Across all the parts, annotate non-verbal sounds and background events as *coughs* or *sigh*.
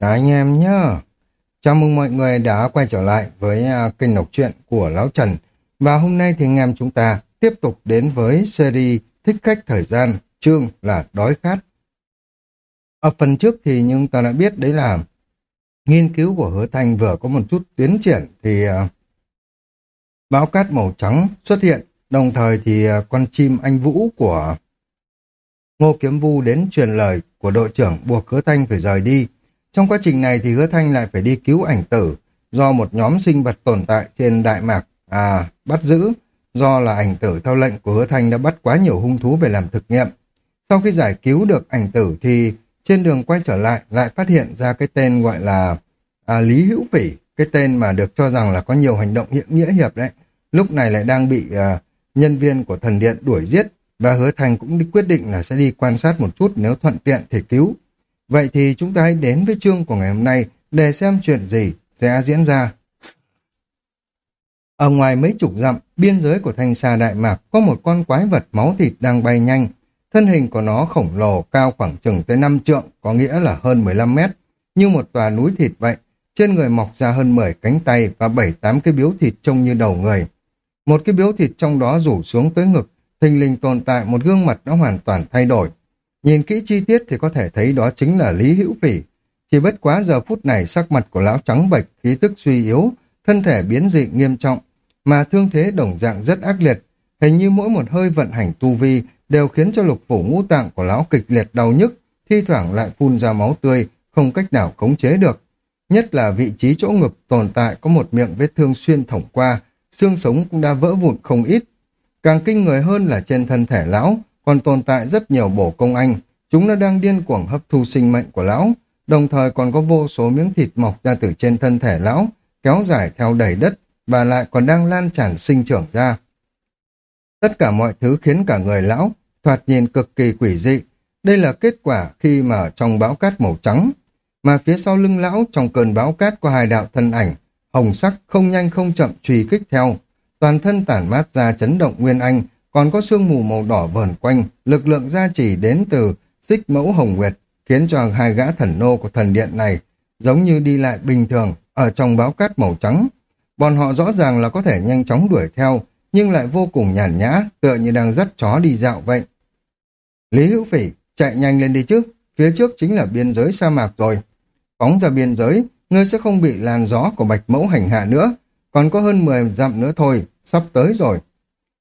Đó anh em nhá. Chào mừng mọi người đã quay trở lại với à, kênh đọc truyện của Lão Trần. Và hôm nay thì anh em chúng ta tiếp tục đến với series Thích khách thời gian, chương là Đói khát. Ở phần trước thì nhưng ta đã biết đấy là nghiên cứu của Hứa Thanh vừa có một chút tiến triển thì uh, bão cát màu trắng xuất hiện, đồng thời thì à, con chim anh Vũ của Ngô Kiếm Vu đến truyền lời của đội trưởng buộc Hứa Thanh phải rời đi. Trong quá trình này thì Hứa Thanh lại phải đi cứu ảnh tử do một nhóm sinh vật tồn tại trên Đại Mạc à bắt giữ do là ảnh tử theo lệnh của Hứa Thanh đã bắt quá nhiều hung thú về làm thực nghiệm. Sau khi giải cứu được ảnh tử thì trên đường quay trở lại lại phát hiện ra cái tên gọi là à, Lý Hữu Phỉ, cái tên mà được cho rằng là có nhiều hành động hiện nghĩa hiệp đấy. Lúc này lại đang bị à, nhân viên của thần điện đuổi giết và Hứa Thành cũng quyết định là sẽ đi quan sát một chút nếu thuận tiện thì cứu. Vậy thì chúng ta hãy đến với chương của ngày hôm nay để xem chuyện gì sẽ diễn ra. Ở ngoài mấy chục dặm, biên giới của thanh xa Đại Mạc có một con quái vật máu thịt đang bay nhanh. Thân hình của nó khổng lồ, cao khoảng chừng tới 5 trượng, có nghĩa là hơn 15 mét, như một tòa núi thịt vậy. Trên người mọc ra hơn 10 cánh tay và 7-8 cái biếu thịt trông như đầu người. Một cái biếu thịt trong đó rủ xuống tới ngực, thình lình tồn tại một gương mặt đã hoàn toàn thay đổi. Nhìn kỹ chi tiết thì có thể thấy đó chính là Lý Hữu Phỉ. Chỉ bất quá giờ phút này sắc mặt của lão trắng bệch, khí tức suy yếu, thân thể biến dị nghiêm trọng, mà thương thế đồng dạng rất ác liệt. Hình như mỗi một hơi vận hành tu vi đều khiến cho lục phủ ngũ tạng của lão kịch liệt đau nhức, thi thoảng lại phun ra máu tươi, không cách nào khống chế được. Nhất là vị trí chỗ ngực tồn tại có một miệng vết thương xuyên thủng qua, xương sống cũng đã vỡ vụn không ít. Càng kinh người hơn là trên thân thể lão còn tồn tại rất nhiều bổ công anh, chúng nó đang điên cuồng hấp thu sinh mệnh của lão, đồng thời còn có vô số miếng thịt mọc ra từ trên thân thể lão, kéo dài theo đầy đất, và lại còn đang lan tràn sinh trưởng ra. Tất cả mọi thứ khiến cả người lão thoạt nhìn cực kỳ quỷ dị. Đây là kết quả khi mà trong bão cát màu trắng, mà phía sau lưng lão trong cơn bão cát có hai đạo thân ảnh, hồng sắc không nhanh không chậm truy kích theo. Toàn thân tản mát ra chấn động nguyên anh, còn có sương mù màu đỏ vờn quanh, lực lượng gia trì đến từ xích mẫu hồng nguyệt, khiến cho hai gã thần nô của thần điện này giống như đi lại bình thường ở trong báo cát màu trắng. Bọn họ rõ ràng là có thể nhanh chóng đuổi theo, nhưng lại vô cùng nhàn nhã, tựa như đang dắt chó đi dạo vậy. Lý Hữu Phỉ, chạy nhanh lên đi chứ, phía trước chính là biên giới sa mạc rồi. Phóng ra biên giới, ngươi sẽ không bị làn gió của bạch mẫu hành hạ nữa, còn có hơn 10 dặm nữa thôi, sắp tới rồi.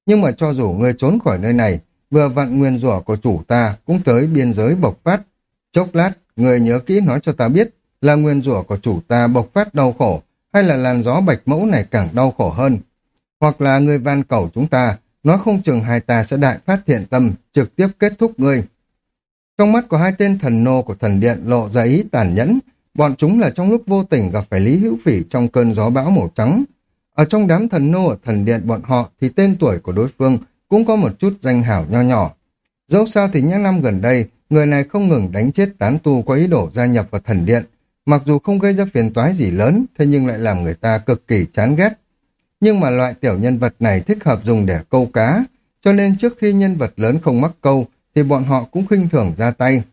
Nhưng mà cho dù ngươi trốn khỏi nơi này, vừa vặn nguyên rủa của chủ ta cũng tới biên giới bộc phát. Chốc lát, người nhớ kỹ nói cho ta biết là nguyên rủa của chủ ta bộc phát đau khổ hay là làn gió bạch mẫu này càng đau khổ hơn. Hoặc là người van cầu chúng ta, nói không chừng hai ta sẽ đại phát thiện tâm, trực tiếp kết thúc ngươi. Trong mắt của hai tên thần nô của thần điện lộ ra ý tàn nhẫn, bọn chúng là trong lúc vô tình gặp phải Lý Hữu Phỉ trong cơn gió bão màu trắng. Ở trong đám thần nô ở thần điện bọn họ thì tên tuổi của đối phương cũng có một chút danh hảo nho nhỏ. Dẫu sao thì những năm gần đây, người này không ngừng đánh chết tán tu có ý đồ gia nhập vào thần điện. Mặc dù không gây ra phiền toái gì lớn, thế nhưng lại làm người ta cực kỳ chán ghét. Nhưng mà loại tiểu nhân vật này thích hợp dùng để câu cá, cho nên trước khi nhân vật lớn không mắc câu, thì bọn họ cũng khinh thường ra tay.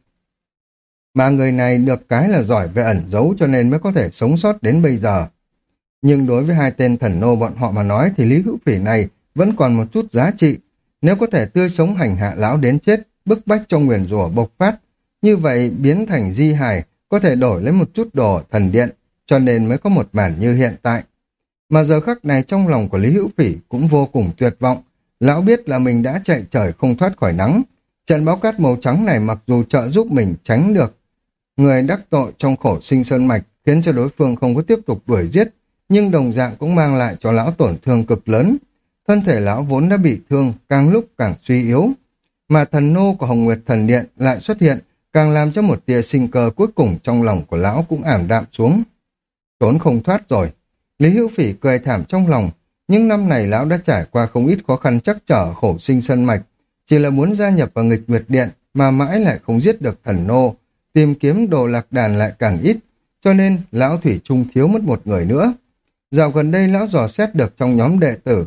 Mà người này được cái là giỏi về ẩn giấu cho nên mới có thể sống sót đến bây giờ. Nhưng đối với hai tên thần nô bọn họ mà nói thì Lý Hữu Phỉ này vẫn còn một chút giá trị. Nếu có thể tươi sống hành hạ lão đến chết, bức bách trong nguyền rủa bộc phát, như vậy biến thành di hài có thể đổi lấy một chút đồ thần điện, cho nên mới có một bản như hiện tại. Mà giờ khắc này trong lòng của Lý Hữu Phỉ cũng vô cùng tuyệt vọng. Lão biết là mình đã chạy trời không thoát khỏi nắng. Trận báo cát màu trắng này mặc dù trợ giúp mình tránh được người đắc tội trong khổ sinh sơn mạch khiến cho đối phương không có tiếp tục đuổi giết, nhưng đồng dạng cũng mang lại cho lão tổn thương cực lớn. Thân thể lão vốn đã bị thương, càng lúc càng suy yếu. Mà thần nô của Hồng Nguyệt Thần Điện lại xuất hiện, càng làm cho một tia sinh cơ cuối cùng trong lòng của lão cũng ảm đạm xuống. Trốn không thoát rồi. Lý Hữu Phỉ cười thảm trong lòng. Những năm này lão đã trải qua không ít khó khăn chắc trở khổ sinh sân mạch. Chỉ là muốn gia nhập vào nghịch nguyệt điện mà mãi lại không giết được thần nô. Tìm kiếm đồ lạc đàn lại càng ít. Cho nên lão Thủy Trung thiếu mất một người nữa. Dạo gần đây lão dò xét được trong nhóm đệ tử.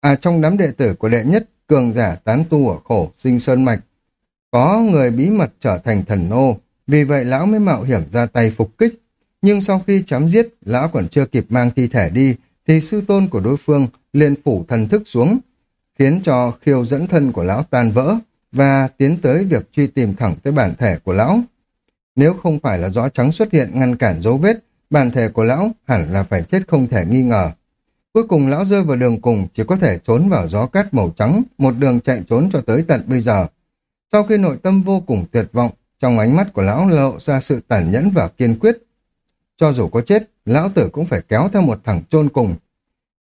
À trong đám đệ tử của đệ nhất, cường giả tán tu ở khổ, sinh sơn mạch. Có người bí mật trở thành thần nô, vì vậy lão mới mạo hiểm ra tay phục kích. Nhưng sau khi chém giết, lão còn chưa kịp mang thi thể đi, thì sư tôn của đối phương liền phủ thần thức xuống, khiến cho khiêu dẫn thân của lão tan vỡ và tiến tới việc truy tìm thẳng tới bản thể của lão. Nếu không phải là rõ trắng xuất hiện ngăn cản dấu vết, bản thể của lão hẳn là phải chết không thể nghi ngờ. Cuối cùng lão rơi vào đường cùng chỉ có thể trốn vào gió cát màu trắng, một đường chạy trốn cho tới tận bây giờ. Sau khi nội tâm vô cùng tuyệt vọng, trong ánh mắt của lão lộ ra sự tàn nhẫn và kiên quyết. Cho dù có chết, lão tử cũng phải kéo theo một thằng chôn cùng.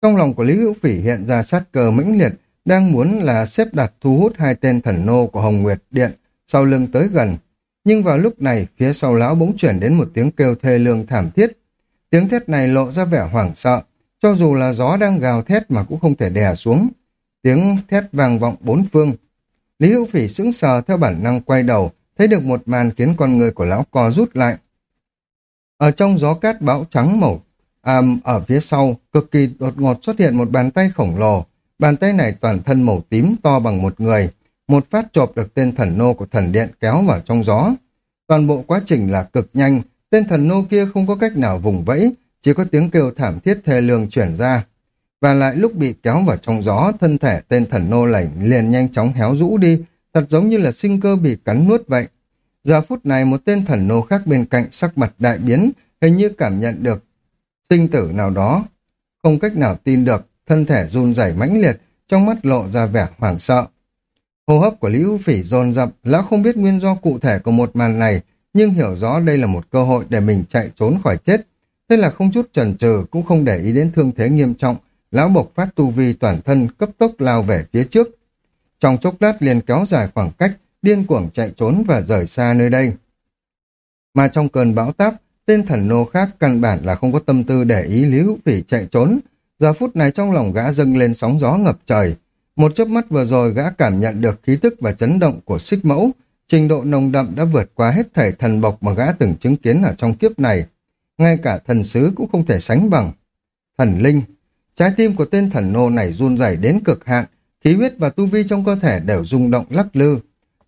Trong lòng của Lý Hữu Phỉ hiện ra sát cờ mãnh liệt, đang muốn là xếp đặt thu hút hai tên thần nô của Hồng Nguyệt Điện sau lưng tới gần. Nhưng vào lúc này, phía sau lão bỗng chuyển đến một tiếng kêu thê lương thảm thiết. Tiếng thét này lộ ra vẻ hoảng sợ, cho dù là gió đang gào thét mà cũng không thể đè xuống. Tiếng thét vang vọng bốn phương. Lý Hữu Phỉ sững sờ theo bản năng quay đầu, thấy được một màn khiến con người của lão co rút lại. Ở trong gió cát bão trắng màu, à, ở phía sau, cực kỳ đột ngột xuất hiện một bàn tay khổng lồ. Bàn tay này toàn thân màu tím to bằng một người, một phát chộp được tên thần nô của thần điện kéo vào trong gió. Toàn bộ quá trình là cực nhanh, tên thần nô kia không có cách nào vùng vẫy, chỉ có tiếng kêu thảm thiết thê lương chuyển ra. Và lại lúc bị kéo vào trong gió, thân thể tên thần nô lạnh liền nhanh chóng héo rũ đi, thật giống như là sinh cơ bị cắn nuốt vậy. Giờ phút này một tên thần nô khác bên cạnh sắc mặt đại biến, hình như cảm nhận được sinh tử nào đó. Không cách nào tin được, thân thể run rẩy mãnh liệt, trong mắt lộ ra vẻ hoảng sợ. Hô hấp của Lý Hữu Phỉ dồn dập, lão không biết nguyên do cụ thể của một màn này, nhưng hiểu rõ đây là một cơ hội để mình chạy trốn khỏi chết. Thế là không chút chần chừ cũng không để ý đến thương thế nghiêm trọng, lão bộc phát tu vi toàn thân cấp tốc lao về phía trước. Trong chốc lát liền kéo dài khoảng cách, điên cuồng chạy trốn và rời xa nơi đây. Mà trong cơn bão táp, tên thần nô khác căn bản là không có tâm tư để ý Lý Hữu Phỉ chạy trốn. Giờ phút này trong lòng gã dâng lên sóng gió ngập trời. Một chớp mắt vừa rồi gã cảm nhận được khí tức và chấn động của xích mẫu. Trình độ nồng đậm đã vượt qua hết thảy thần bộc mà gã từng chứng kiến ở trong kiếp này. Ngay cả thần sứ cũng không thể sánh bằng. Thần linh. Trái tim của tên thần nô này run rẩy đến cực hạn, khí huyết và tu vi trong cơ thể đều rung động lắc lư.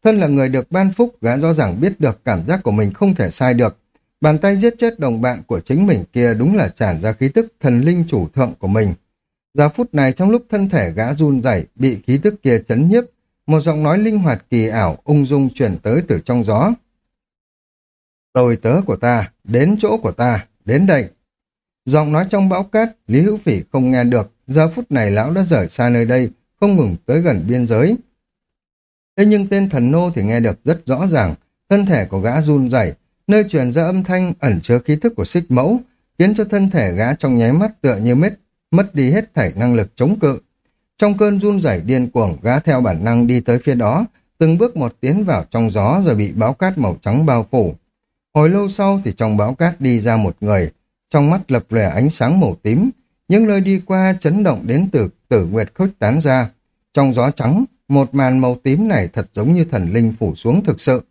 Thân là người được ban phúc, gã rõ ràng biết được cảm giác của mình không thể sai được. Bàn tay giết chết đồng bạn của chính mình kia đúng là tràn ra khí tức thần linh chủ thượng của mình. Giờ phút này trong lúc thân thể gã run rẩy bị khí tức kia chấn nhiếp, một giọng nói linh hoạt kỳ ảo ung dung truyền tới từ trong gió. Tôi tớ của ta, đến chỗ của ta, đến đây. Giọng nói trong bão cát, Lý Hữu Phỉ không nghe được, giờ phút này lão đã rời xa nơi đây, không ngừng tới gần biên giới. Thế nhưng tên thần nô thì nghe được rất rõ ràng, thân thể của gã run rẩy, nơi truyền ra âm thanh ẩn chứa khí thức của xích mẫu, khiến cho thân thể gã trong nháy mắt tựa như mết, mất đi hết thảy năng lực chống cự. Trong cơn run rẩy điên cuồng, gã theo bản năng đi tới phía đó, từng bước một tiến vào trong gió rồi bị báo cát màu trắng bao phủ. Hồi lâu sau thì trong báo cát đi ra một người, trong mắt lập lòe ánh sáng màu tím, những nơi đi qua chấn động đến từ tử nguyệt khuếch tán ra. Trong gió trắng, một màn màu tím này thật giống như thần linh phủ xuống thực sự.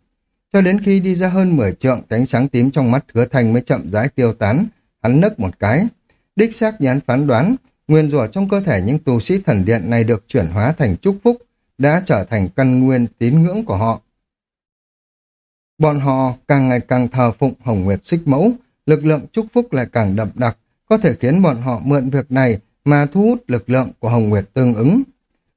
Cho đến khi đi ra hơn 10 trượng, ánh sáng tím trong mắt hứa thanh mới chậm rãi tiêu tán, hắn nấc một cái. Đích xác nhán phán đoán, nguyên rủa trong cơ thể những tu sĩ thần điện này được chuyển hóa thành chúc phúc, đã trở thành căn nguyên tín ngưỡng của họ. Bọn họ càng ngày càng thờ phụng Hồng Nguyệt Xích Mẫu, lực lượng chúc phúc lại càng đậm đặc, có thể khiến bọn họ mượn việc này mà thu hút lực lượng của Hồng Nguyệt tương ứng.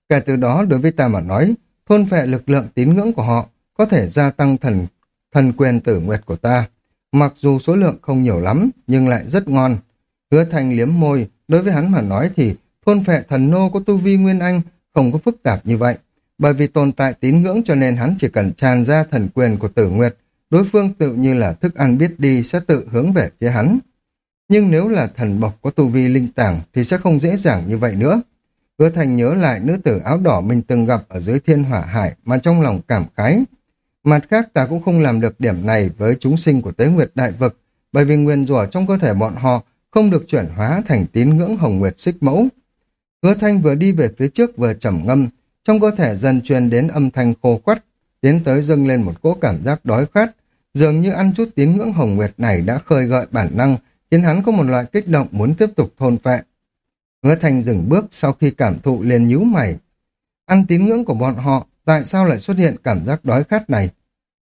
Kể từ đó đối với ta mà nói, thôn phệ lực lượng tín ngưỡng của họ có thể gia tăng thần thần quyền tử nguyệt của ta. Mặc dù số lượng không nhiều lắm, nhưng lại rất ngon. Hứa thành liếm môi, đối với hắn mà nói thì thôn phệ thần nô có tu vi nguyên anh không có phức tạp như vậy. Bởi vì tồn tại tín ngưỡng cho nên hắn chỉ cần tràn ra thần quyền của tử nguyệt, đối phương tự như là thức ăn biết đi sẽ tự hướng về phía hắn. Nhưng nếu là thần bộc có tu vi linh tảng thì sẽ không dễ dàng như vậy nữa. Hứa thành nhớ lại nữ tử áo đỏ mình từng gặp ở dưới thiên hỏa hải mà trong lòng cảm khái. Mặt khác ta cũng không làm được điểm này với chúng sinh của tế nguyệt đại vực, bởi vì nguyên rủa trong cơ thể bọn họ không được chuyển hóa thành tín ngưỡng hồng nguyệt xích mẫu. Hứa thanh vừa đi về phía trước vừa trầm ngâm, trong cơ thể dần truyền đến âm thanh khô quắt, tiến tới dâng lên một cỗ cảm giác đói khát, dường như ăn chút tín ngưỡng hồng nguyệt này đã khơi gợi bản năng, khiến hắn có một loại kích động muốn tiếp tục thôn phệ. Hứa thanh dừng bước sau khi cảm thụ liền nhíu mày. Ăn tín ngưỡng của bọn họ, tại sao lại xuất hiện cảm giác đói khát này?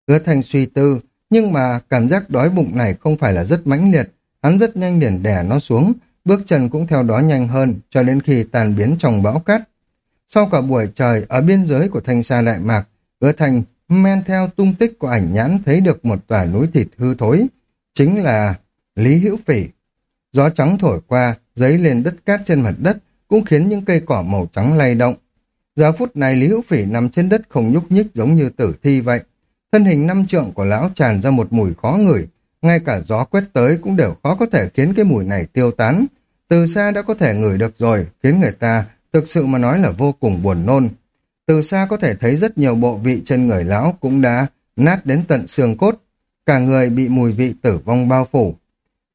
Hứa thanh suy tư, Nhưng mà cảm giác đói bụng này không phải là rất mãnh liệt, hắn rất nhanh liền đè nó xuống, bước chân cũng theo đó nhanh hơn cho đến khi tàn biến trong bão cát. Sau cả buổi trời, ở biên giới của thanh xa Đại Mạc, hứa thành men theo tung tích của ảnh nhãn thấy được một tòa núi thịt hư thối, chính là Lý Hữu Phỉ. Gió trắng thổi qua, giấy lên đất cát trên mặt đất, cũng khiến những cây cỏ màu trắng lay động. Giờ phút này Lý Hữu Phỉ nằm trên đất không nhúc nhích giống như tử thi vậy. Thân hình năm trượng của lão tràn ra một mùi khó ngửi, ngay cả gió quét tới cũng đều khó có thể khiến cái mùi này tiêu tán. Từ xa đã có thể ngửi được rồi, khiến người ta thực sự mà nói là vô cùng buồn nôn. Từ xa có thể thấy rất nhiều bộ vị trên người lão cũng đã nát đến tận xương cốt, cả người bị mùi vị tử vong bao phủ.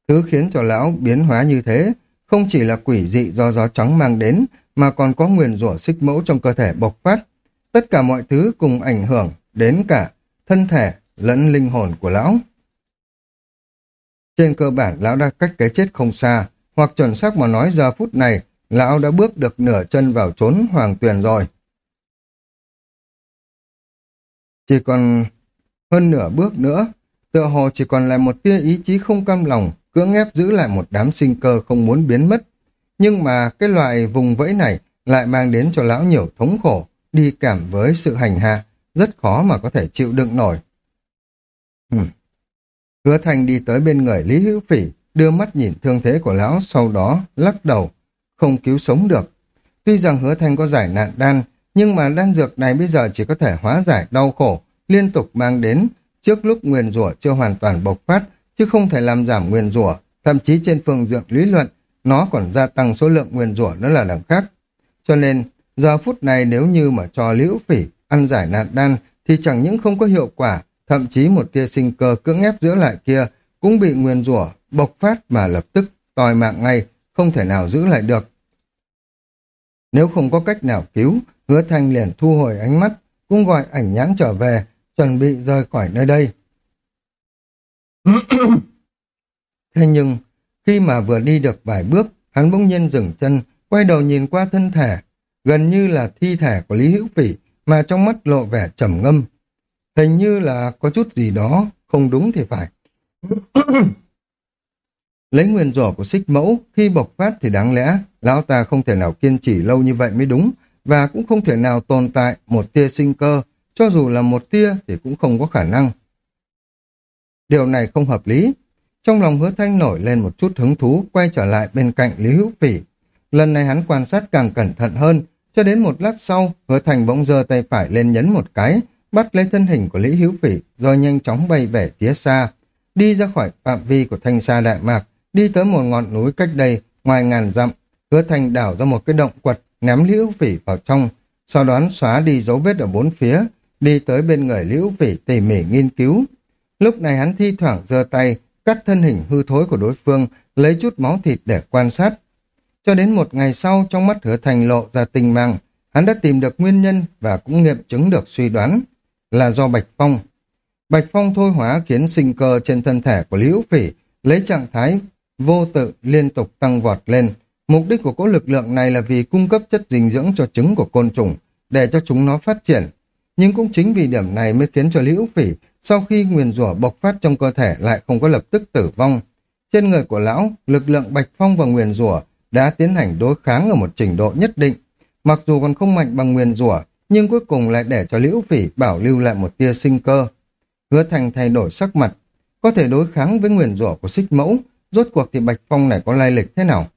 Thứ khiến cho lão biến hóa như thế, không chỉ là quỷ dị do gió trắng mang đến, mà còn có nguyền rủa xích mẫu trong cơ thể bộc phát. Tất cả mọi thứ cùng ảnh hưởng đến cả thân thể lẫn linh hồn của lão. Trên cơ bản lão đã cách cái chết không xa, hoặc chuẩn xác mà nói giờ phút này, lão đã bước được nửa chân vào trốn hoàng tuyền rồi. Chỉ còn hơn nửa bước nữa, tựa hồ chỉ còn lại một tia ý chí không cam lòng, cưỡng ép giữ lại một đám sinh cơ không muốn biến mất. Nhưng mà cái loại vùng vẫy này lại mang đến cho lão nhiều thống khổ, đi cảm với sự hành hạ, rất khó mà có thể chịu đựng nổi. Hmm. Hứa Thành đi tới bên người Lý Hữu Phỉ, đưa mắt nhìn thương thế của lão, sau đó lắc đầu, không cứu sống được. Tuy rằng Hứa Thành có giải nạn đan, nhưng mà đan dược này bây giờ chỉ có thể hóa giải đau khổ, liên tục mang đến trước lúc nguyền rủa chưa hoàn toàn bộc phát, chứ không thể làm giảm nguyền rủa. Thậm chí trên phương diện lý luận, nó còn gia tăng số lượng nguyền rủa nữa là đằng khác. Cho nên, giờ phút này nếu như mà cho liễu phỉ ăn giải nạn đan thì chẳng những không có hiệu quả, thậm chí một tia sinh cơ cưỡng ép giữ lại kia cũng bị nguyền rủa bộc phát mà lập tức tòi mạng ngay, không thể nào giữ lại được. Nếu không có cách nào cứu, hứa thanh liền thu hồi ánh mắt, cũng gọi ảnh nhãn trở về, chuẩn bị rời khỏi nơi đây. *coughs* Thế nhưng, khi mà vừa đi được vài bước, hắn bỗng nhiên dừng chân, quay đầu nhìn qua thân thể, gần như là thi thể của Lý Hữu Phỉ, mà trong mắt lộ vẻ trầm ngâm. Hình như là có chút gì đó không đúng thì phải. *coughs* Lấy nguyên rủa của xích mẫu, khi bộc phát thì đáng lẽ lão ta không thể nào kiên trì lâu như vậy mới đúng, và cũng không thể nào tồn tại một tia sinh cơ, cho dù là một tia thì cũng không có khả năng. Điều này không hợp lý. Trong lòng hứa thanh nổi lên một chút hứng thú quay trở lại bên cạnh Lý Hữu Phỉ. Lần này hắn quan sát càng cẩn thận hơn, cho đến một lát sau, hứa thành bỗng giơ tay phải lên nhấn một cái, bắt lấy thân hình của Lý Hữu Phỉ, rồi nhanh chóng bay về phía xa, đi ra khỏi phạm vi của thanh xa Đại Mạc, đi tới một ngọn núi cách đây, ngoài ngàn dặm, hứa thành đảo ra một cái động quật, ném Lý Hữu Phỉ vào trong, sau đó xóa đi dấu vết ở bốn phía, đi tới bên người Lý Hữu Phỉ tỉ mỉ nghiên cứu. Lúc này hắn thi thoảng giơ tay, cắt thân hình hư thối của đối phương, lấy chút máu thịt để quan sát. Cho đến một ngày sau, trong mắt hứa thành lộ ra tình mang, hắn đã tìm được nguyên nhân và cũng nghiệm chứng được suy đoán là do Bạch Phong. Bạch Phong thôi hóa khiến sinh cơ trên thân thể của Lý Hữu Phỉ lấy trạng thái vô tự liên tục tăng vọt lên. Mục đích của cỗ lực lượng này là vì cung cấp chất dinh dưỡng cho trứng của côn trùng, để cho chúng nó phát triển. Nhưng cũng chính vì điểm này mới khiến cho Lý Hữu Phỉ sau khi nguyền rủa bộc phát trong cơ thể lại không có lập tức tử vong. Trên người của lão, lực lượng Bạch Phong và nguyền rủa đã tiến hành đối kháng ở một trình độ nhất định. Mặc dù còn không mạnh bằng nguyền rủa, nhưng cuối cùng lại để cho Liễu Phỉ bảo lưu lại một tia sinh cơ. Hứa Thành thay đổi sắc mặt, có thể đối kháng với nguyền rủa của xích mẫu, rốt cuộc thì Bạch Phong này có lai lịch thế nào?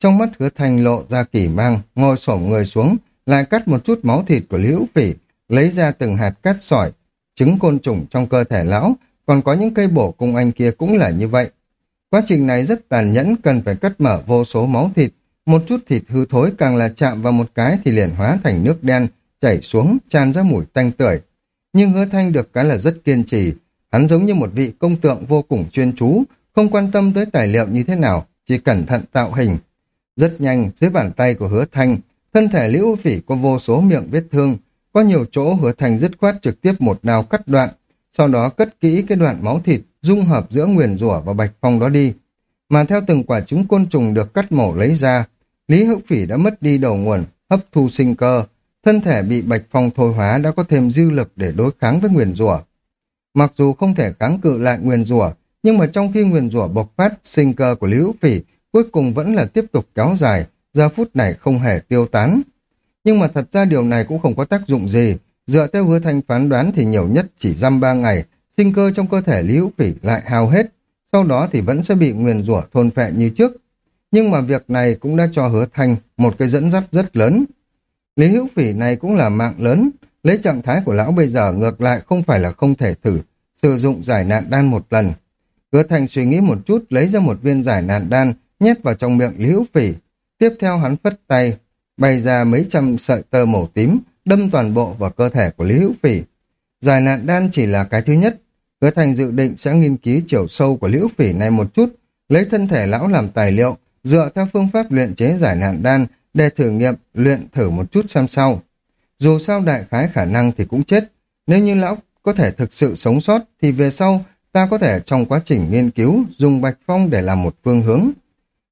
Trong mắt Hứa Thành lộ ra kỳ mang, ngồi xổm người xuống, lại cắt một chút máu thịt của Liễu Phỉ, lấy ra từng hạt cát sỏi, trứng côn trùng trong cơ thể lão, còn có những cây bổ cung anh kia cũng là như vậy. Quá trình này rất tàn nhẫn, cần phải cắt mở vô số máu thịt, một chút thịt hư thối càng là chạm vào một cái thì liền hóa thành nước đen, chảy xuống, tràn ra mùi tanh tưởi. Nhưng hứa thanh được cái là rất kiên trì, hắn giống như một vị công tượng vô cùng chuyên chú, không quan tâm tới tài liệu như thế nào, chỉ cẩn thận tạo hình. Rất nhanh, dưới bàn tay của hứa thanh, thân thể liễu phỉ có vô số miệng vết thương, có nhiều chỗ hứa thanh dứt khoát trực tiếp một đao cắt đoạn, sau đó cất kỹ cái đoạn máu thịt, dung hợp giữa nguyền rủa và bạch phong đó đi. Mà theo từng quả trứng côn trùng được cắt mổ lấy ra, Lý Hữu Phỉ đã mất đi đầu nguồn, hấp thu sinh cơ, thân thể bị bạch phong thôi hóa đã có thêm dư lực để đối kháng với nguyền rủa. Mặc dù không thể kháng cự lại nguyền rủa, nhưng mà trong khi nguyền rủa bộc phát, sinh cơ của Lý Hữu Phỉ cuối cùng vẫn là tiếp tục kéo dài, giờ phút này không hề tiêu tán. Nhưng mà thật ra điều này cũng không có tác dụng gì, dựa theo hứa thanh phán đoán thì nhiều nhất chỉ dăm ba ngày, sinh cơ trong cơ thể Lý Hữu Phỉ lại hao hết, sau đó thì vẫn sẽ bị nguyền rủa thôn phệ như trước. Nhưng mà việc này cũng đã cho hứa thanh một cái dẫn dắt rất lớn. Lý Hữu Phỉ này cũng là mạng lớn, lấy trạng thái của lão bây giờ ngược lại không phải là không thể thử, sử dụng giải nạn đan một lần. Hứa thành suy nghĩ một chút lấy ra một viên giải nạn đan, nhét vào trong miệng Lý Hữu Phỉ. Tiếp theo hắn phất tay, bày ra mấy trăm sợi tơ màu tím, đâm toàn bộ vào cơ thể của Lý Hữu Phỉ. Giải nạn đan chỉ là cái thứ nhất, Hứa Thành dự định sẽ nghiên cứu chiều sâu của lý hữu Phỉ này một chút, lấy thân thể lão làm tài liệu, dựa theo phương pháp luyện chế giải nạn đan để thử nghiệm luyện thử một chút xem sau. Dù sao đại khái khả năng thì cũng chết, nếu như lão có thể thực sự sống sót thì về sau ta có thể trong quá trình nghiên cứu dùng bạch phong để làm một phương hướng.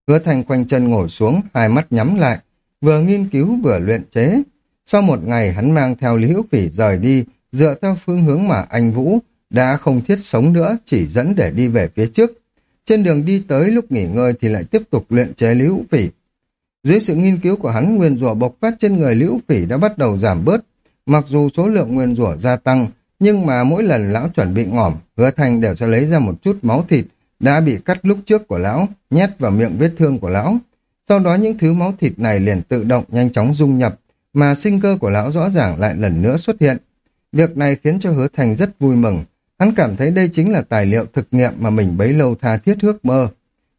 Hứa Thành quanh chân ngồi xuống, hai mắt nhắm lại, vừa nghiên cứu vừa luyện chế. Sau một ngày hắn mang theo Lý Hữu Phỉ rời đi, dựa theo phương hướng mà anh Vũ đã không thiết sống nữa, chỉ dẫn để đi về phía trước. Trên đường đi tới lúc nghỉ ngơi thì lại tiếp tục luyện chế Lý Hữu Phỉ. Dưới sự nghiên cứu của hắn, nguyên rủa bộc phát trên người liễu Phỉ đã bắt đầu giảm bớt. Mặc dù số lượng nguyên rủa gia tăng, nhưng mà mỗi lần lão chuẩn bị ngỏm, hứa thành đều sẽ lấy ra một chút máu thịt đã bị cắt lúc trước của lão, nhét vào miệng vết thương của lão. Sau đó những thứ máu thịt này liền tự động nhanh chóng dung nhập, mà sinh cơ của lão rõ ràng lại lần nữa xuất hiện. Việc này khiến cho hứa thành rất vui mừng, Hắn cảm thấy đây chính là tài liệu thực nghiệm mà mình bấy lâu tha thiết ước mơ.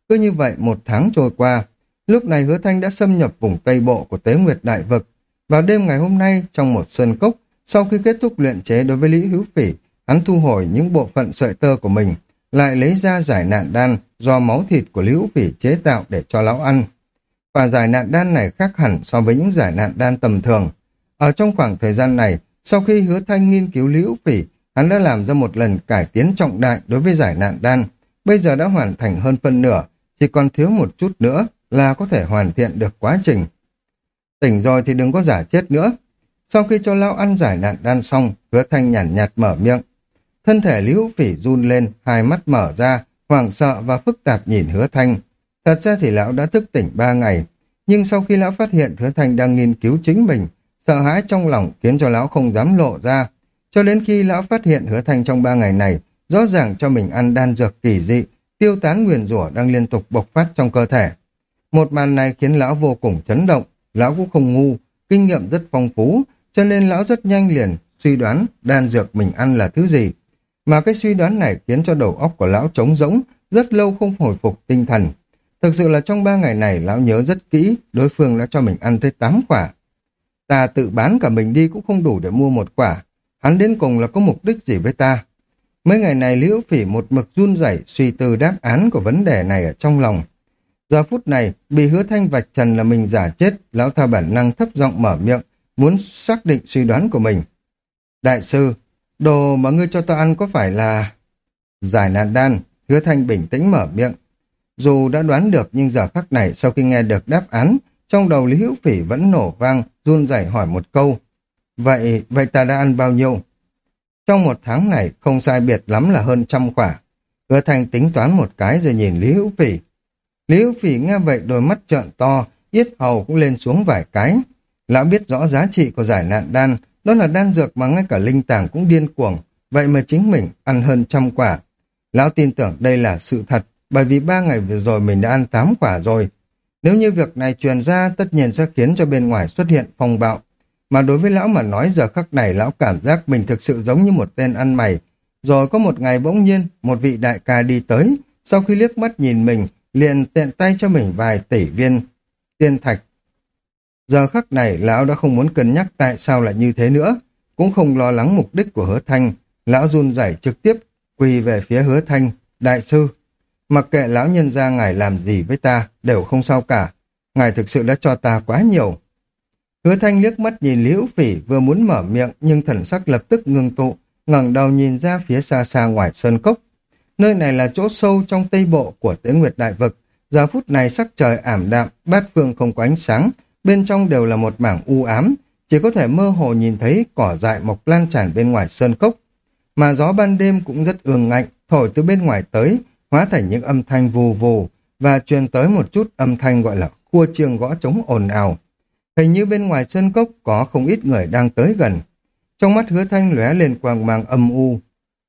Cứ như vậy một tháng trôi qua, lúc này hứa thanh đã xâm nhập vùng Tây Bộ của Tế Nguyệt Đại Vực. Vào đêm ngày hôm nay, trong một sân cốc, sau khi kết thúc luyện chế đối với Lý Hữu Phỉ, hắn thu hồi những bộ phận sợi tơ của mình, lại lấy ra giải nạn đan do máu thịt của Lý Hữu Phỉ chế tạo để cho lão ăn. Và giải nạn đan này khác hẳn so với những giải nạn đan tầm thường. Ở trong khoảng thời gian này, sau khi hứa thanh nghiên cứu Lý Hữu Phỉ, Hắn đã làm ra một lần cải tiến trọng đại đối với giải nạn đan, bây giờ đã hoàn thành hơn phân nửa, chỉ còn thiếu một chút nữa là có thể hoàn thiện được quá trình. Tỉnh rồi thì đừng có giả chết nữa. Sau khi cho lão ăn giải nạn đan xong, hứa thanh nhàn nhạt mở miệng. Thân thể Lý Hữu Phỉ run lên, hai mắt mở ra, hoảng sợ và phức tạp nhìn hứa thanh. Thật ra thì lão đã thức tỉnh ba ngày, nhưng sau khi lão phát hiện hứa thanh đang nghiên cứu chính mình, sợ hãi trong lòng khiến cho lão không dám lộ ra, cho đến khi lão phát hiện hứa thanh trong ba ngày này, rõ ràng cho mình ăn đan dược kỳ dị, tiêu tán nguyền rủa đang liên tục bộc phát trong cơ thể. Một màn này khiến lão vô cùng chấn động, lão cũng không ngu, kinh nghiệm rất phong phú, cho nên lão rất nhanh liền suy đoán đan dược mình ăn là thứ gì. Mà cái suy đoán này khiến cho đầu óc của lão trống rỗng, rất lâu không hồi phục tinh thần. Thực sự là trong ba ngày này lão nhớ rất kỹ, đối phương đã cho mình ăn tới tám quả. Ta tự bán cả mình đi cũng không đủ để mua một quả, Hắn đến cùng là có mục đích gì với ta? Mấy ngày này Liễu Phỉ một mực run rẩy suy tư đáp án của vấn đề này ở trong lòng. Giờ phút này, bị hứa thanh vạch trần là mình giả chết, lão theo bản năng thấp giọng mở miệng, muốn xác định suy đoán của mình. Đại sư, đồ mà ngươi cho ta ăn có phải là... Giải nạn đan, hứa thanh bình tĩnh mở miệng. Dù đã đoán được nhưng giờ khắc này sau khi nghe được đáp án, trong đầu Lý Hữu Phỉ vẫn nổ vang, run rẩy hỏi một câu. Vậy, vậy ta đã ăn bao nhiêu? Trong một tháng này, không sai biệt lắm là hơn trăm quả. Hứa thanh tính toán một cái rồi nhìn Lý Hữu Phỉ. Lý Hữu Phỉ nghe vậy đôi mắt trợn to, yết hầu cũng lên xuống vài cái. Lão biết rõ giá trị của giải nạn đan, đó là đan dược mà ngay cả linh tàng cũng điên cuồng, vậy mà chính mình ăn hơn trăm quả. Lão tin tưởng đây là sự thật, bởi vì ba ngày vừa rồi mình đã ăn tám quả rồi. Nếu như việc này truyền ra, tất nhiên sẽ khiến cho bên ngoài xuất hiện phong bạo, mà đối với lão mà nói giờ khắc này lão cảm giác mình thực sự giống như một tên ăn mày. Rồi có một ngày bỗng nhiên, một vị đại ca đi tới, sau khi liếc mắt nhìn mình, liền tiện tay cho mình vài tỷ viên tiên thạch. Giờ khắc này lão đã không muốn cân nhắc tại sao lại như thế nữa, cũng không lo lắng mục đích của hứa thanh. Lão run rẩy trực tiếp quỳ về phía hứa thanh, đại sư. Mặc kệ lão nhân ra ngài làm gì với ta, đều không sao cả. Ngài thực sự đã cho ta quá nhiều. Hứa thanh liếc mắt nhìn Liễu Phỉ vừa muốn mở miệng nhưng thần sắc lập tức ngưng tụ, ngẩng đầu nhìn ra phía xa xa ngoài sơn cốc. Nơi này là chỗ sâu trong tây bộ của tế nguyệt đại vực. Giờ phút này sắc trời ảm đạm, bát phương không có ánh sáng, bên trong đều là một mảng u ám, chỉ có thể mơ hồ nhìn thấy cỏ dại mọc lan tràn bên ngoài sơn cốc. mà gió ban đêm cũng rất ương ngạnh, thổi từ bên ngoài tới, hóa thành những âm thanh vù vù, và truyền tới một chút âm thanh gọi là khua chiêng gõ trống ồn ào. Hình như bên ngoài sân cốc có không ít người đang tới gần. Trong mắt hứa thanh lóe lên quang mang âm u.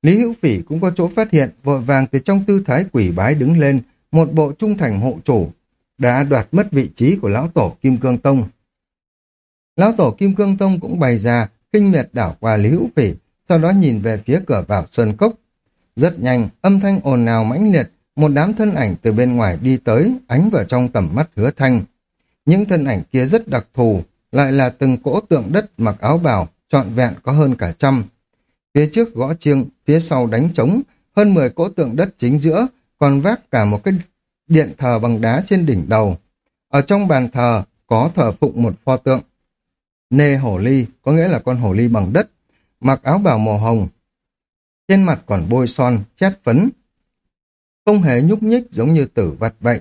Lý Hữu Phỉ cũng có chỗ phát hiện, vội vàng từ trong tư thái quỷ bái đứng lên, một bộ trung thành hộ chủ, đã đoạt mất vị trí của lão tổ Kim Cương Tông. Lão tổ Kim Cương Tông cũng bày ra, kinh miệt đảo qua Lý Hữu Phỉ, sau đó nhìn về phía cửa vào sơn cốc. Rất nhanh, âm thanh ồn ào mãnh liệt, một đám thân ảnh từ bên ngoài đi tới, ánh vào trong tầm mắt hứa thanh. Những thân ảnh kia rất đặc thù, lại là từng cỗ tượng đất mặc áo bào, trọn vẹn có hơn cả trăm. Phía trước gõ chiêng, phía sau đánh trống, hơn 10 cỗ tượng đất chính giữa, còn vác cả một cái điện thờ bằng đá trên đỉnh đầu. Ở trong bàn thờ có thờ phụng một pho tượng. Nê hổ ly, có nghĩa là con hổ ly bằng đất, mặc áo bào màu hồng. Trên mặt còn bôi son, chét phấn. Không hề nhúc nhích giống như tử vật vậy.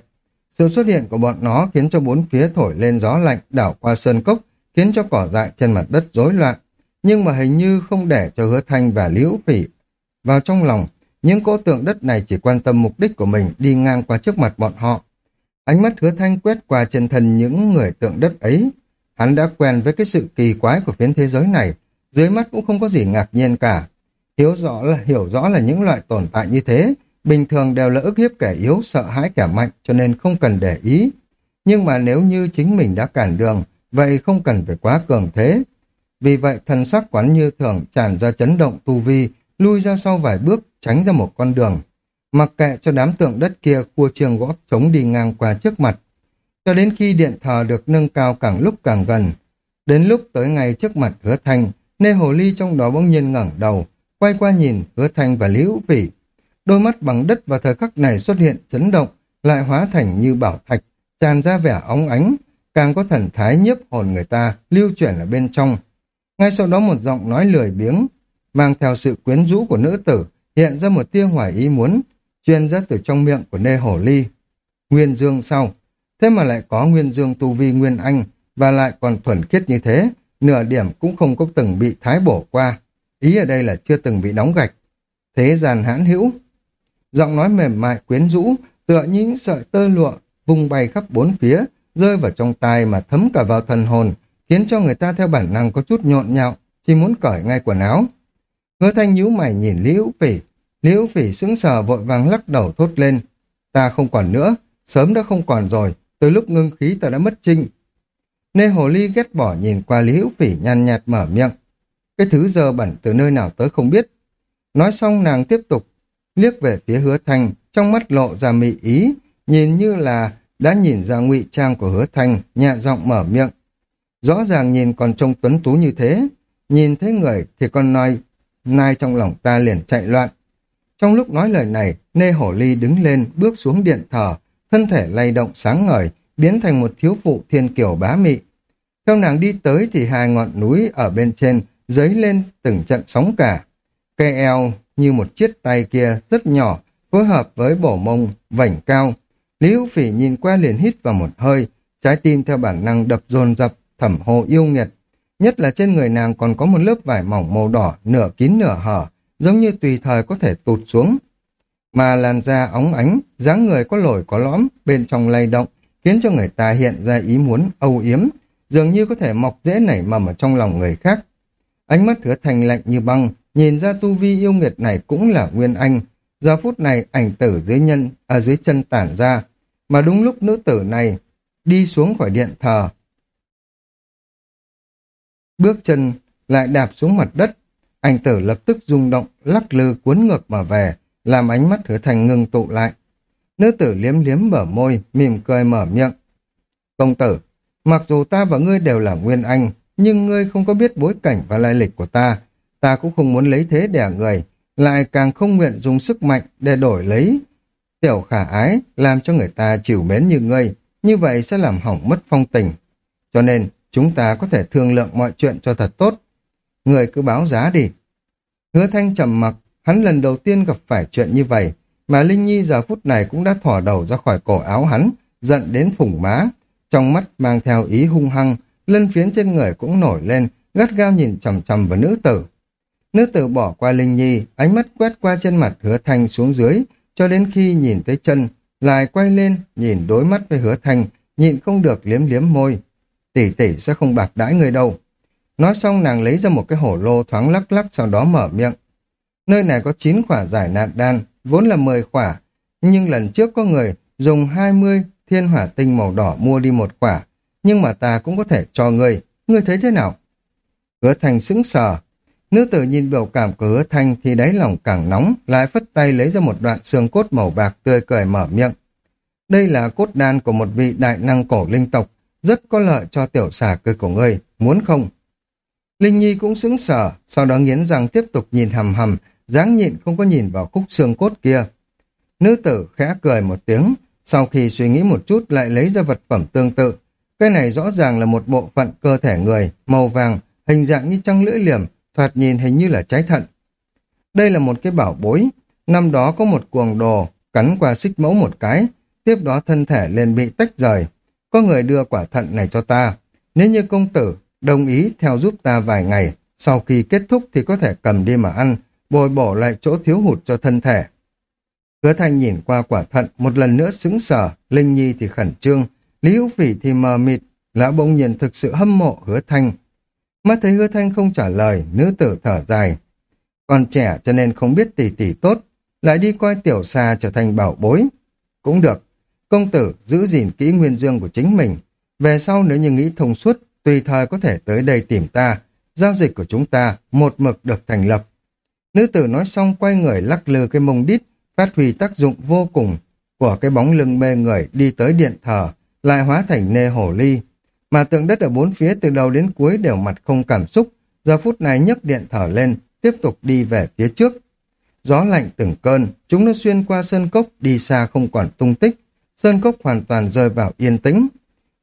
Sự xuất hiện của bọn nó khiến cho bốn phía thổi lên gió lạnh đảo qua sơn cốc, khiến cho cỏ dại trên mặt đất rối loạn. Nhưng mà hình như không để cho hứa thanh và liễu phỉ vào trong lòng, những cỗ tượng đất này chỉ quan tâm mục đích của mình đi ngang qua trước mặt bọn họ. Ánh mắt hứa thanh quét qua trên thân những người tượng đất ấy. Hắn đã quen với cái sự kỳ quái của phiến thế giới này, dưới mắt cũng không có gì ngạc nhiên cả. Hiểu rõ là hiểu rõ là những loại tồn tại như thế, bình thường đều là ức hiếp kẻ yếu, sợ hãi kẻ mạnh, cho nên không cần để ý. Nhưng mà nếu như chính mình đã cản đường, vậy không cần phải quá cường thế. Vì vậy thần sắc quán như thường tràn ra chấn động tu vi, lui ra sau vài bước, tránh ra một con đường. Mặc kệ cho đám tượng đất kia cua trường gõ trống đi ngang qua trước mặt. Cho đến khi điện thờ được nâng cao càng lúc càng gần. Đến lúc tới ngay trước mặt hứa thanh, nê hồ ly trong đó bỗng nhiên ngẩng đầu, quay qua nhìn hứa thanh và liễu vị. Đôi mắt bằng đất vào thời khắc này xuất hiện chấn động, lại hóa thành như bảo thạch, tràn ra vẻ óng ánh, càng có thần thái nhiếp hồn người ta lưu chuyển ở bên trong. Ngay sau đó một giọng nói lười biếng, mang theo sự quyến rũ của nữ tử, hiện ra một tia hoài ý muốn, truyền ra từ trong miệng của nê hổ ly. Nguyên dương sau, thế mà lại có nguyên dương tu vi nguyên anh, và lại còn thuần khiết như thế, nửa điểm cũng không có từng bị thái bổ qua. Ý ở đây là chưa từng bị đóng gạch. Thế gian hãn hữu. Giọng nói mềm mại quyến rũ, tựa như những sợi tơ lụa, vùng bay khắp bốn phía, rơi vào trong tai mà thấm cả vào thần hồn, khiến cho người ta theo bản năng có chút nhộn nhạo, chỉ muốn cởi ngay quần áo. Hứa thanh nhíu mày nhìn Liễu Phỉ, Liễu Phỉ sững sờ vội vàng lắc đầu thốt lên. Ta không còn nữa, sớm đã không còn rồi, từ lúc ngưng khí ta đã mất trinh. Nê Hồ Ly ghét bỏ nhìn qua Liễu Phỉ nhàn nhạt mở miệng. Cái thứ dơ bẩn từ nơi nào tới không biết. Nói xong nàng tiếp tục, liếc về phía hứa thanh, trong mắt lộ ra mị ý, nhìn như là đã nhìn ra ngụy trang của hứa thanh, nhẹ giọng mở miệng. Rõ ràng nhìn còn trông tuấn tú như thế, nhìn thấy người thì con nói, nai trong lòng ta liền chạy loạn. Trong lúc nói lời này, Nê Hổ Ly đứng lên, bước xuống điện thờ, thân thể lay động sáng ngời, biến thành một thiếu phụ thiên kiều bá mị. Theo nàng đi tới thì hai ngọn núi ở bên trên dấy lên từng trận sóng cả. Cây eo như một chiếc tay kia rất nhỏ, phối hợp với bổ mông, vảnh cao. Lý Hữu Phỉ nhìn qua liền hít vào một hơi, trái tim theo bản năng đập dồn dập, thẩm hồ yêu nghiệt. Nhất là trên người nàng còn có một lớp vải mỏng màu đỏ, nửa kín nửa hở, giống như tùy thời có thể tụt xuống. Mà làn da óng ánh, dáng người có lồi có lõm, bên trong lay động, khiến cho người ta hiện ra ý muốn âu yếm, dường như có thể mọc dễ nảy mầm ở trong lòng người khác. Ánh mắt hứa thành lạnh như băng, nhìn ra tu vi yêu nghiệt này cũng là Nguyên Anh. Giờ phút này ảnh tử dưới nhân, ở dưới chân tản ra, mà đúng lúc nữ tử này đi xuống khỏi điện thờ. Bước chân lại đạp xuống mặt đất, ảnh tử lập tức rung động, lắc lư cuốn ngược mà về, làm ánh mắt hứa thành ngưng tụ lại. Nữ tử liếm liếm mở môi, mỉm cười mở miệng. Công tử, mặc dù ta và ngươi đều là Nguyên Anh, nhưng ngươi không có biết bối cảnh và lai lịch của ta. Ta cũng không muốn lấy thế đẻ người, lại càng không nguyện dùng sức mạnh để đổi lấy tiểu khả ái, làm cho người ta chịu mến như ngươi, như vậy sẽ làm hỏng mất phong tình. Cho nên, chúng ta có thể thương lượng mọi chuyện cho thật tốt. Người cứ báo giá đi. Hứa thanh trầm mặc, hắn lần đầu tiên gặp phải chuyện như vậy, mà Linh Nhi giờ phút này cũng đã thỏ đầu ra khỏi cổ áo hắn, giận đến phủng má, trong mắt mang theo ý hung hăng, lân phiến trên người cũng nổi lên, gắt gao nhìn chầm chầm vào nữ tử. Nữ tử bỏ qua Linh Nhi, ánh mắt quét qua trên mặt hứa thanh xuống dưới, cho đến khi nhìn tới chân, lại quay lên, nhìn đối mắt với hứa thanh, nhịn không được liếm liếm môi. Tỷ tỷ sẽ không bạc đãi người đâu. Nói xong nàng lấy ra một cái hổ lô thoáng lắc lắc sau đó mở miệng. Nơi này có 9 khỏa giải nạn đan, vốn là 10 khỏa, nhưng lần trước có người dùng 20 thiên hỏa tinh màu đỏ mua đi một quả nhưng mà ta cũng có thể cho ngươi, ngươi thấy thế nào? Hứa Thanh sững sờ, nữ tử nhìn biểu cảm của Hứa Thanh thì đáy lòng càng nóng, lại phất tay lấy ra một đoạn xương cốt màu bạc tươi cười mở miệng. Đây là cốt đan của một vị đại năng cổ linh tộc, rất có lợi cho tiểu xà cơ của ngươi, muốn không? Linh Nhi cũng sững sờ, sau đó nghiến răng tiếp tục nhìn hầm hầm, dáng nhịn không có nhìn vào khúc xương cốt kia. Nữ tử khẽ cười một tiếng, sau khi suy nghĩ một chút lại lấy ra vật phẩm tương tự. Cái này rõ ràng là một bộ phận cơ thể người, màu vàng, hình dạng như trăng lưỡi liềm, thoạt nhìn hình như là trái thận. Đây là một cái bảo bối, năm đó có một cuồng đồ, cắn qua xích mẫu một cái, tiếp đó thân thể liền bị tách rời. Có người đưa quả thận này cho ta, nếu như công tử đồng ý theo giúp ta vài ngày, sau khi kết thúc thì có thể cầm đi mà ăn, bồi bổ lại chỗ thiếu hụt cho thân thể. Hứa Thanh nhìn qua quả thận, một lần nữa sững sờ, Linh Nhi thì khẩn trương, Lý Hữu Phỉ thì mờ mịt, lão bỗng nhiên thực sự hâm mộ Hứa Thanh. Mắt thấy Hứa Thanh không trả lời, nữ tử thở dài. Còn trẻ cho nên không biết tỷ tỷ tốt, lại đi coi tiểu xa trở thành bảo bối. Cũng được, công tử giữ gìn kỹ nguyên dương của chính mình. Về sau nếu như nghĩ thông suốt, tùy thời có thể tới đây tìm ta. Giao dịch của chúng ta một mực được thành lập. Nữ tử nói xong quay người lắc lư cái mông đít, phát huy tác dụng vô cùng của cái bóng lưng mê người đi tới điện thờ, lại hóa thành nê hổ ly. Mà tượng đất ở bốn phía từ đầu đến cuối đều mặt không cảm xúc, giờ phút này nhấc điện thờ lên, tiếp tục đi về phía trước. Gió lạnh từng cơn, chúng nó xuyên qua sơn cốc, đi xa không còn tung tích. Sơn cốc hoàn toàn rơi vào yên tĩnh.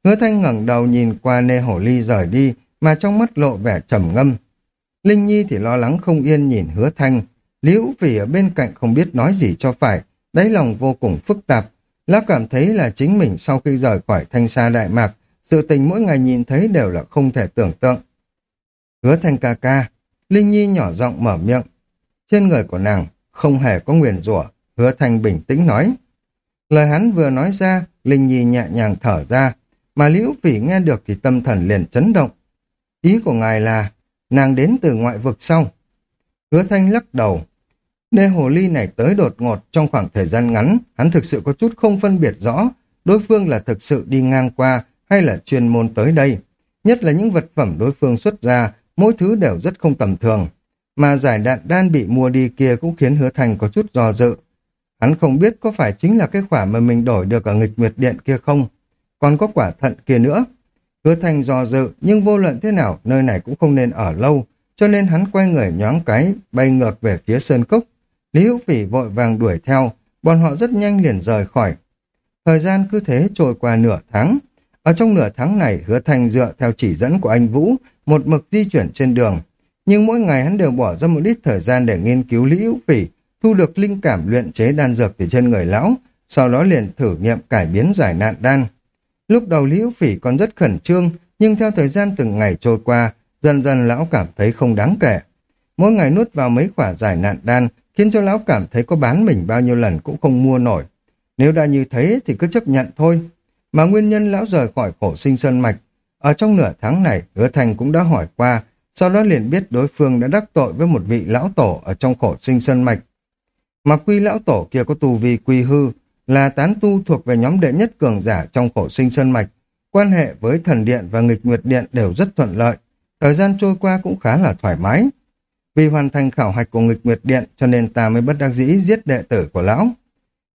Hứa thanh ngẩng đầu nhìn qua nê hổ ly rời đi, mà trong mắt lộ vẻ trầm ngâm. Linh Nhi thì lo lắng không yên nhìn hứa thanh, Liễu vì ở bên cạnh không biết nói gì cho phải, đáy lòng vô cùng phức tạp. Lão cảm thấy là chính mình sau khi rời khỏi thanh xa Đại Mạc, sự tình mỗi ngày nhìn thấy đều là không thể tưởng tượng. Hứa thanh ca ca, Linh Nhi nhỏ giọng mở miệng. Trên người của nàng không hề có nguyền rủa hứa thanh bình tĩnh nói. Lời hắn vừa nói ra, Linh Nhi nhẹ nhàng thở ra, mà Liễu Phỉ nghe được thì tâm thần liền chấn động. Ý của ngài là, nàng đến từ ngoại vực sau. Hứa thanh lắc đầu, Nê hồ ly này tới đột ngột trong khoảng thời gian ngắn, hắn thực sự có chút không phân biệt rõ đối phương là thực sự đi ngang qua hay là chuyên môn tới đây. Nhất là những vật phẩm đối phương xuất ra, mỗi thứ đều rất không tầm thường. Mà giải đạn đan bị mua đi kia cũng khiến hứa thành có chút do dự. Hắn không biết có phải chính là cái quả mà mình đổi được ở nghịch nguyệt điện kia không. Còn có quả thận kia nữa. Hứa thành do dự, nhưng vô luận thế nào, nơi này cũng không nên ở lâu, cho nên hắn quay người nhoáng cái, bay ngược về phía sơn cốc, Lý Hữu Phỉ vội vàng đuổi theo, bọn họ rất nhanh liền rời khỏi. Thời gian cứ thế trôi qua nửa tháng. Ở trong nửa tháng này, Hứa Thành dựa theo chỉ dẫn của anh Vũ, một mực di chuyển trên đường. Nhưng mỗi ngày hắn đều bỏ ra một ít thời gian để nghiên cứu Lý Hữu Phỉ, thu được linh cảm luyện chế đan dược từ trên người lão, sau đó liền thử nghiệm cải biến giải nạn đan. Lúc đầu Lý Hữu Phỉ còn rất khẩn trương, nhưng theo thời gian từng ngày trôi qua, dần dần lão cảm thấy không đáng kể. Mỗi ngày nuốt vào mấy quả giải nạn đan, khiến cho lão cảm thấy có bán mình bao nhiêu lần cũng không mua nổi. Nếu đã như thế thì cứ chấp nhận thôi. Mà nguyên nhân lão rời khỏi khổ sinh sơn mạch, ở trong nửa tháng này, hứa thành cũng đã hỏi qua, sau đó liền biết đối phương đã đắc tội với một vị lão tổ ở trong khổ sinh sơn mạch. Mà quy lão tổ kia có tu vi quy hư, là tán tu thuộc về nhóm đệ nhất cường giả trong khổ sinh sơn mạch. Quan hệ với thần điện và nghịch nguyệt điện đều rất thuận lợi. Thời gian trôi qua cũng khá là thoải mái. Vì hoàn thành khảo hạch của nghịch nguyệt điện cho nên ta mới bất đắc dĩ giết đệ tử của lão.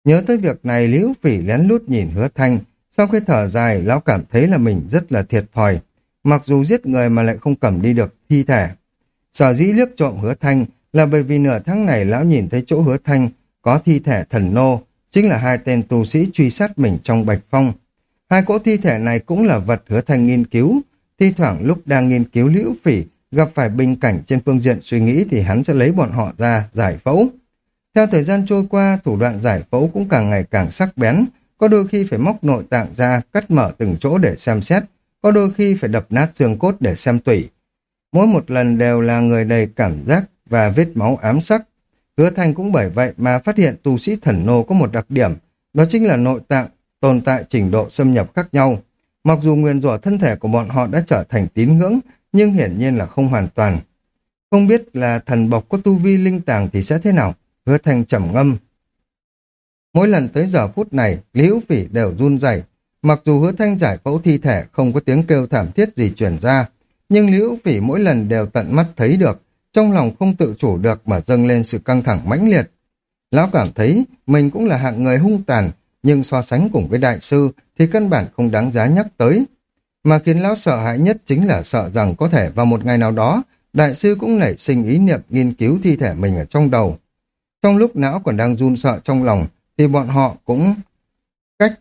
Nhớ tới việc này Liễu Phỉ lén lút nhìn hứa thanh, sau khi thở dài lão cảm thấy là mình rất là thiệt thòi, mặc dù giết người mà lại không cầm đi được thi thể. Sở dĩ liếc trộm hứa thanh là bởi vì nửa tháng này lão nhìn thấy chỗ hứa thanh có thi thể thần nô, chính là hai tên tu sĩ truy sát mình trong bạch phong. Hai cỗ thi thể này cũng là vật hứa thanh nghiên cứu, thi thoảng lúc đang nghiên cứu liễu phỉ gặp phải bình cảnh trên phương diện suy nghĩ thì hắn sẽ lấy bọn họ ra giải phẫu. Theo thời gian trôi qua, thủ đoạn giải phẫu cũng càng ngày càng sắc bén, có đôi khi phải móc nội tạng ra, cắt mở từng chỗ để xem xét, có đôi khi phải đập nát xương cốt để xem tủy. Mỗi một lần đều là người đầy cảm giác và vết máu ám sắc. Hứa Thanh cũng bởi vậy mà phát hiện tu sĩ thần nô có một đặc điểm, đó chính là nội tạng tồn tại trình độ xâm nhập khác nhau. Mặc dù nguyên rủa thân thể của bọn họ đã trở thành tín ngưỡng, nhưng hiển nhiên là không hoàn toàn. Không biết là thần bọc có tu vi linh tàng thì sẽ thế nào? Hứa Thanh trầm ngâm. Mỗi lần tới giờ phút này, Lý Hữu Phỉ đều run rẩy. Mặc dù hứa thanh giải phẫu thi thể không có tiếng kêu thảm thiết gì truyền ra, nhưng Lý Hữu Phỉ mỗi lần đều tận mắt thấy được, trong lòng không tự chủ được mà dâng lên sự căng thẳng mãnh liệt. Lão cảm thấy mình cũng là hạng người hung tàn, nhưng so sánh cùng với đại sư thì căn bản không đáng giá nhắc tới. Mà khiến lão sợ hãi nhất chính là sợ rằng có thể vào một ngày nào đó, đại sư cũng nảy sinh ý niệm nghiên cứu thi thể mình ở trong đầu. Trong lúc não còn đang run sợ trong lòng, thì bọn họ cũng cách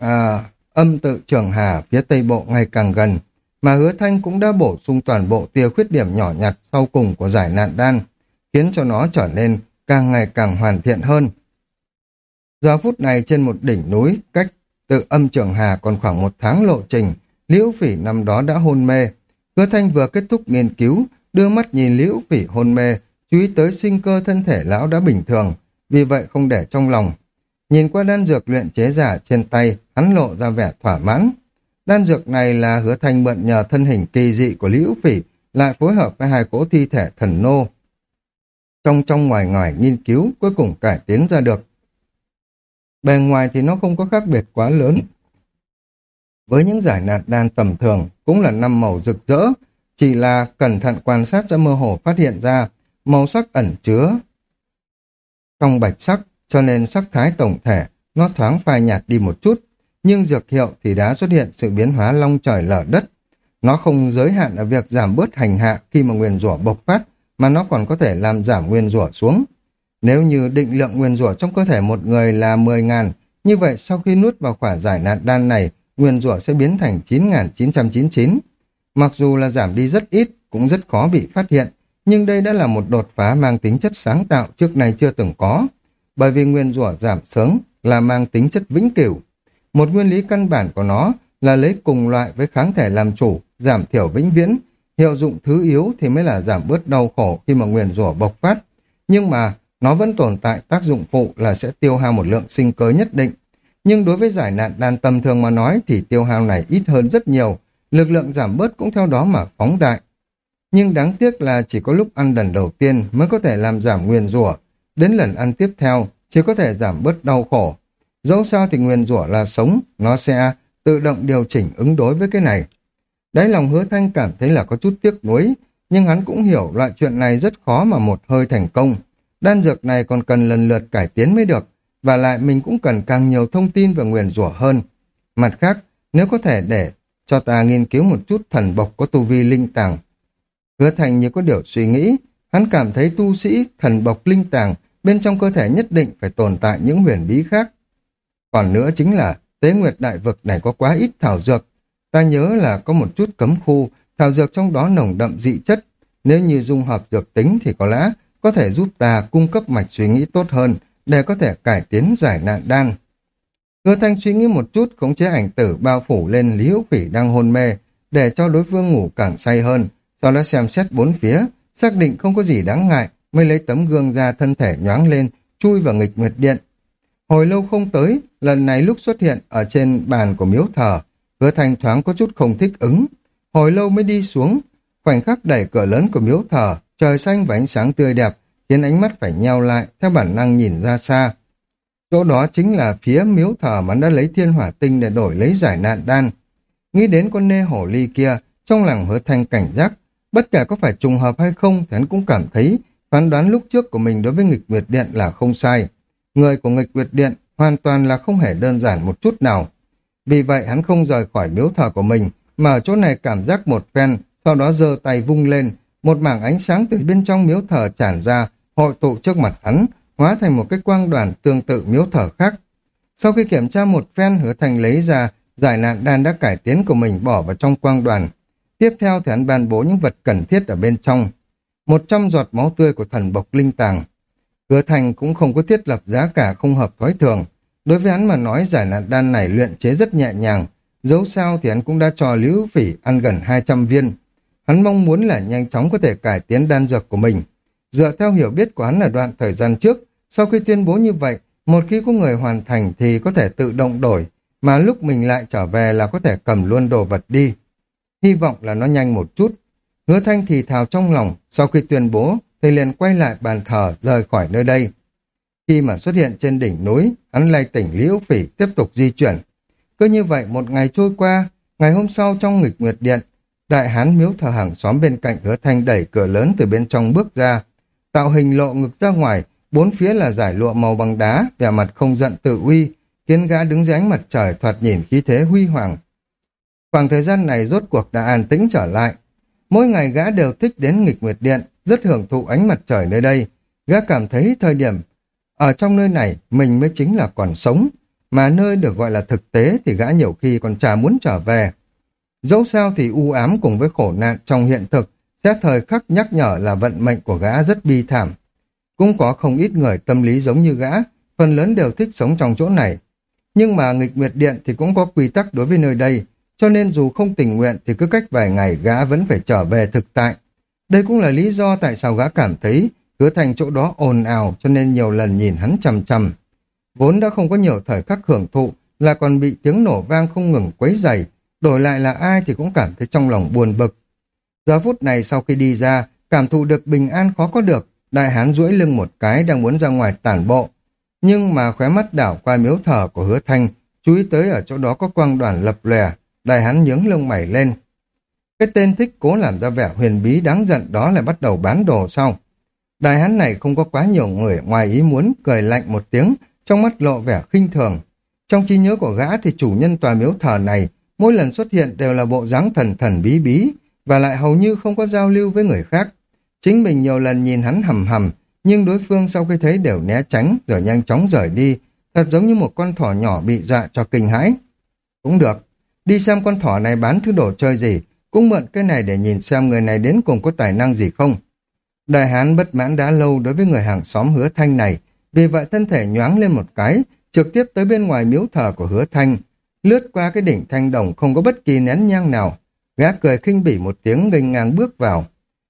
à, âm tự trường hà phía tây bộ ngày càng gần, mà hứa thanh cũng đã bổ sung toàn bộ tia khuyết điểm nhỏ nhặt sau cùng của giải nạn đan, khiến cho nó trở nên càng ngày càng hoàn thiện hơn. Giờ phút này trên một đỉnh núi, cách tự âm trường hà còn khoảng một tháng lộ trình, Liễu Phỉ năm đó đã hôn mê. Hứa Thanh vừa kết thúc nghiên cứu, đưa mắt nhìn Liễu Phỉ hôn mê, chú ý tới sinh cơ thân thể lão đã bình thường, vì vậy không để trong lòng. Nhìn qua đan dược luyện chế giả trên tay, hắn lộ ra vẻ thỏa mãn. Đan dược này là hứa thanh mượn nhờ thân hình kỳ dị của Liễu Phỉ, lại phối hợp với hai cỗ thi thể thần nô. Trong trong ngoài ngoài nghiên cứu, cuối cùng cải tiến ra được. Bề ngoài thì nó không có khác biệt quá lớn. Với những giải nạt đan tầm thường, cũng là năm màu rực rỡ, chỉ là cẩn thận quan sát sẽ mơ hồ phát hiện ra màu sắc ẩn chứa trong bạch sắc, cho nên sắc thái tổng thể nó thoáng phai nhạt đi một chút, nhưng dược hiệu thì đã xuất hiện sự biến hóa long trời lở đất. Nó không giới hạn ở việc giảm bớt hành hạ khi mà nguyên rủa bộc phát, mà nó còn có thể làm giảm nguyên rủa xuống. Nếu như định lượng nguyên rủa trong cơ thể một người là 10.000, như vậy sau khi nuốt vào quả giải nạn đan này, nguyên rủa sẽ biến thành 9.999. Mặc dù là giảm đi rất ít, cũng rất khó bị phát hiện, nhưng đây đã là một đột phá mang tính chất sáng tạo trước nay chưa từng có. Bởi vì nguyên rủa giảm sớm là mang tính chất vĩnh cửu. Một nguyên lý căn bản của nó là lấy cùng loại với kháng thể làm chủ, giảm thiểu vĩnh viễn. Hiệu dụng thứ yếu thì mới là giảm bớt đau khổ khi mà nguyên rủa bộc phát. Nhưng mà nó vẫn tồn tại tác dụng phụ là sẽ tiêu hao một lượng sinh cơ nhất định. Nhưng đối với giải nạn đan tầm thường mà nói thì tiêu hao này ít hơn rất nhiều, lực lượng giảm bớt cũng theo đó mà phóng đại. Nhưng đáng tiếc là chỉ có lúc ăn lần đầu tiên mới có thể làm giảm nguyên rủa, đến lần ăn tiếp theo chỉ có thể giảm bớt đau khổ. Dẫu sao thì nguyên rủa là sống, nó sẽ tự động điều chỉnh ứng đối với cái này. Đấy lòng hứa thanh cảm thấy là có chút tiếc nuối, nhưng hắn cũng hiểu loại chuyện này rất khó mà một hơi thành công. Đan dược này còn cần lần lượt cải tiến mới được, và lại mình cũng cần càng nhiều thông tin về nguyền rủa hơn. Mặt khác, nếu có thể để cho ta nghiên cứu một chút thần bộc có tu vi linh tàng. Hứa thành như có điều suy nghĩ, hắn cảm thấy tu sĩ thần bộc linh tàng bên trong cơ thể nhất định phải tồn tại những huyền bí khác. Còn nữa chính là tế nguyệt đại vực này có quá ít thảo dược. Ta nhớ là có một chút cấm khu, thảo dược trong đó nồng đậm dị chất. Nếu như dung hợp dược tính thì có lẽ có thể giúp ta cung cấp mạch suy nghĩ tốt hơn để có thể cải tiến giải nạn đan. Hứa thanh suy nghĩ một chút khống chế ảnh tử bao phủ lên Lý Hữu Phỉ đang hôn mê để cho đối phương ngủ càng say hơn, sau đó xem xét bốn phía, xác định không có gì đáng ngại mới lấy tấm gương ra thân thể nhoáng lên, chui vào nghịch nguyệt điện. Hồi lâu không tới, lần này lúc xuất hiện ở trên bàn của miếu thờ, hứa thanh thoáng có chút không thích ứng. Hồi lâu mới đi xuống, khoảnh khắc đẩy cửa lớn của miếu thờ, trời xanh và ánh sáng tươi đẹp, khiến ánh mắt phải nheo lại, theo bản năng nhìn ra xa. Chỗ đó chính là phía miếu thờ mà đã lấy thiên hỏa tinh để đổi lấy giải nạn đan. Nghĩ đến con nê hổ ly kia, trong lòng hứa thanh cảnh giác, bất kể có phải trùng hợp hay không thì hắn cũng cảm thấy phán đoán lúc trước của mình đối với nghịch nguyệt điện là không sai. Người của nghịch quyệt điện hoàn toàn là không hề đơn giản một chút nào. Vì vậy hắn không rời khỏi miếu thờ của mình, mà ở chỗ này cảm giác một phen, sau đó giơ tay vung lên, một mảng ánh sáng từ bên trong miếu thờ tràn ra, hội tụ trước mặt hắn, hóa thành một cái quang đoàn tương tự miếu thờ khác. Sau khi kiểm tra một phen, hứa thành lấy ra giải nạn đan đã cải tiến của mình bỏ vào trong quang đoàn. Tiếp theo thì hắn ban bố những vật cần thiết ở bên trong. Một trăm giọt máu tươi của thần bộc linh tàng. Hứa thành cũng không có thiết lập giá cả không hợp thói thường. Đối với hắn mà nói giải nạn đan này luyện chế rất nhẹ nhàng. Dẫu sao thì hắn cũng đã cho Lưu Phỉ ăn gần 200 viên. Hắn mong muốn là nhanh chóng có thể cải tiến đan dược của mình. Dựa theo hiểu biết của hắn là đoạn thời gian trước, sau khi tuyên bố như vậy, một khi có người hoàn thành thì có thể tự động đổi, mà lúc mình lại trở về là có thể cầm luôn đồ vật đi. Hy vọng là nó nhanh một chút. Hứa thanh thì thào trong lòng, sau khi tuyên bố thì liền quay lại bàn thờ rời khỏi nơi đây. Khi mà xuất hiện trên đỉnh núi, hắn lay tỉnh Liễu Phỉ tiếp tục di chuyển. Cứ như vậy một ngày trôi qua, ngày hôm sau trong nghịch nguyệt điện, đại hán miếu thờ hàng xóm bên cạnh hứa thanh đẩy cửa lớn từ bên trong bước ra, tạo hình lộ ngực ra ngoài, bốn phía là giải lụa màu bằng đá, vẻ mặt không giận tự uy, khiến gã đứng dưới ánh mặt trời thoạt nhìn khí thế huy hoàng. Khoảng thời gian này rốt cuộc đã an tĩnh trở lại. Mỗi ngày gã đều thích đến nghịch nguyệt điện, rất hưởng thụ ánh mặt trời nơi đây. Gã cảm thấy thời điểm ở trong nơi này mình mới chính là còn sống, mà nơi được gọi là thực tế thì gã nhiều khi còn chả muốn trở về. Dẫu sao thì u ám cùng với khổ nạn trong hiện thực sẽ thời khắc nhắc nhở là vận mệnh của gã rất bi thảm. Cũng có không ít người tâm lý giống như gã, phần lớn đều thích sống trong chỗ này. Nhưng mà nghịch nguyệt điện thì cũng có quy tắc đối với nơi đây, cho nên dù không tình nguyện thì cứ cách vài ngày gã vẫn phải trở về thực tại. Đây cũng là lý do tại sao gã cảm thấy hứa thành chỗ đó ồn ào cho nên nhiều lần nhìn hắn chằm chằm. Vốn đã không có nhiều thời khắc hưởng thụ là còn bị tiếng nổ vang không ngừng quấy dày, đổi lại là ai thì cũng cảm thấy trong lòng buồn bực. Giờ phút này sau khi đi ra, cảm thụ được bình an khó có được, đại hán duỗi lưng một cái đang muốn ra ngoài tản bộ. Nhưng mà khóe mắt đảo qua miếu thờ của hứa thanh, chú ý tới ở chỗ đó có quang đoàn lập lè đại hán nhướng lông mày lên. Cái tên thích cố làm ra vẻ huyền bí đáng giận đó lại bắt đầu bán đồ sau. Đại hán này không có quá nhiều người ngoài ý muốn cười lạnh một tiếng, trong mắt lộ vẻ khinh thường. Trong trí nhớ của gã thì chủ nhân tòa miếu thờ này mỗi lần xuất hiện đều là bộ dáng thần thần bí bí và lại hầu như không có giao lưu với người khác. Chính mình nhiều lần nhìn hắn hầm hầm, nhưng đối phương sau khi thấy đều né tránh rồi nhanh chóng rời đi, thật giống như một con thỏ nhỏ bị dọa cho kinh hãi. Cũng được, đi xem con thỏ này bán thứ đồ chơi gì, cũng mượn cái này để nhìn xem người này đến cùng có tài năng gì không. Đại hán bất mãn đã lâu đối với người hàng xóm hứa thanh này, vì vậy thân thể nhoáng lên một cái, trực tiếp tới bên ngoài miếu thờ của hứa thanh, lướt qua cái đỉnh thanh đồng không có bất kỳ nén nhang nào. Gã cười khinh bỉ một tiếng nghênh ngang bước vào.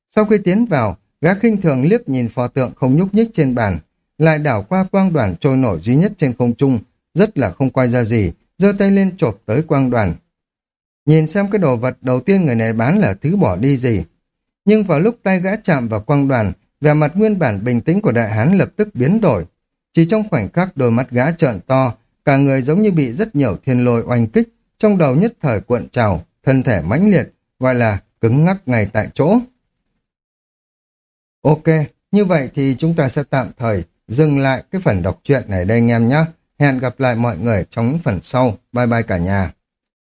Sau khi tiến vào, gã khinh thường liếc nhìn pho tượng không nhúc nhích trên bàn, lại đảo qua quang đoàn trôi nổi duy nhất trên không trung, rất là không quay ra gì, giơ tay lên chộp tới quang đoàn. Nhìn xem cái đồ vật đầu tiên người này bán là thứ bỏ đi gì. Nhưng vào lúc tay gã chạm vào quang đoàn, vẻ mặt nguyên bản bình tĩnh của đại hán lập tức biến đổi. Chỉ trong khoảnh khắc đôi mắt gã trợn to, cả người giống như bị rất nhiều thiên lôi oanh kích, trong đầu nhất thời cuộn trào, thân thể mãnh liệt, gọi là cứng ngắc ngay tại chỗ. Ok, như vậy thì chúng ta sẽ tạm thời dừng lại cái phần đọc truyện này đây anh em nhé. Hẹn gặp lại mọi người trong những phần sau. Bye bye cả nhà.